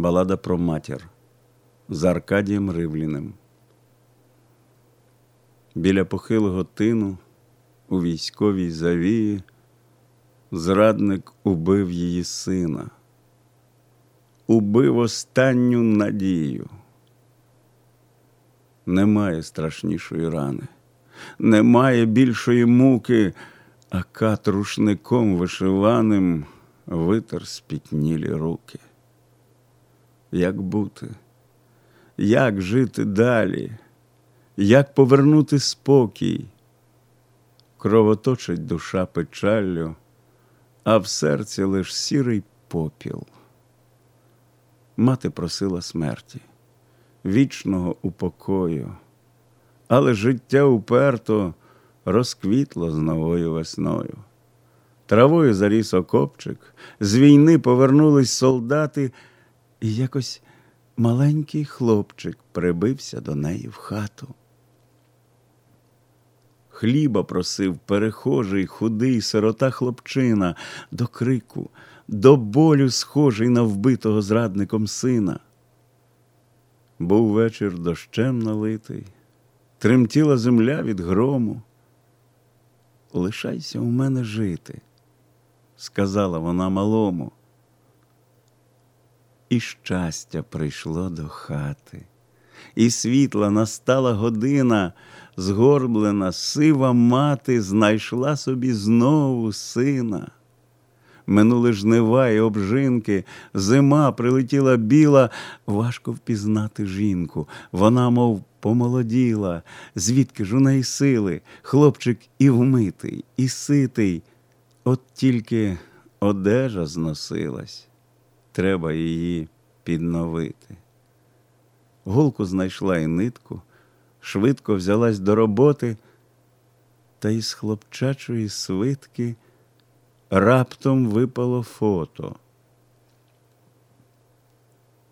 Балада про матір з Аркадієм Ривліним. Біля похилого тину у військовій завії зрадник убив її сина, убив останню надію. Немає страшнішої рани, немає більшої муки, а кат рушником вишиваним витер спітнілі руки. Як бути, як жити далі, як повернути спокій? Кровоточить душа печаллю, а в серці лиш сірий попіл. Мати просила смерті, вічного упокою, але життя уперто розквітло з новою весною. Травою заріс окопчик, з війни повернулись солдати, і якось маленький хлопчик прибився до неї в хату. Хліба просив перехожий, худий сирота хлопчина, до крику, до болю схожий на вбитого зрадником сина. Був вечір дощем налитий, тремтіла земля від грому. Лишайся у мене жити, сказала вона малому. І щастя прийшло до хати, і світла настала година, згорблена сива мати знайшла собі знову сина. Минули жнива і обжинки, зима прилетіла біла, важко впізнати жінку. Вона, мов помолоділа, звідки ж у неї сили, хлопчик і вмитий, і ситий, от тільки одежа зносилась треба її підновити. Голку знайшла і нитку, швидко взялась до роботи, та із хлопчачої свитки раптом випало фото.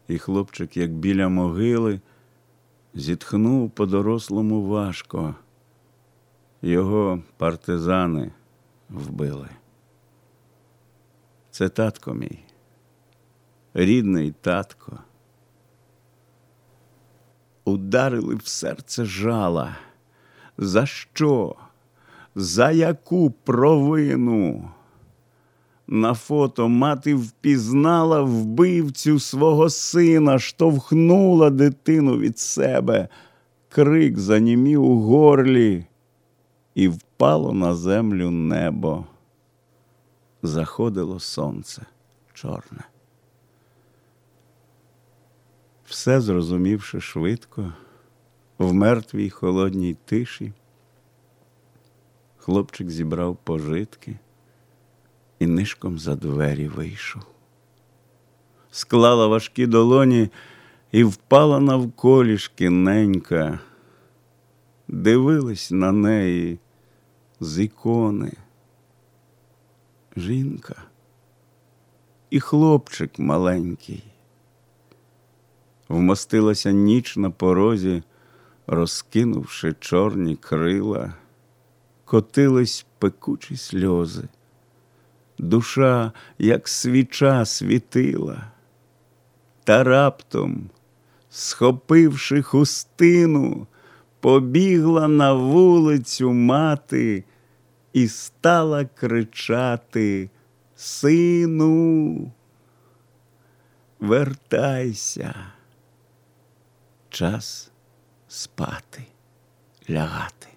І хлопчик, як біля могили, зітхнув по дорослому важко. Його партизани вбили. Це татко мій рідний татко. Ударили в серце жала. За що? За яку провину? На фото мати впізнала вбивцю свого сина, штовхнула дитину від себе, крик занімів у горлі, і впало на землю небо. Заходило сонце чорне. Все зрозумівши швидко, в мертвій холодній тиші, хлопчик зібрав пожитки і нишком за двері вийшов. Склала важкі долоні і впала навколішки ненька, дивились на неї з ікони. Жінка і хлопчик маленький вмостилася ніч на порозі, розкинувши чорні крила, котились пекучі сльози. Душа, як свіча, світила, та раптом, схопивши хустину, побігла на вулицю мати і стала кричати Сину, вертайся час спати, лягати.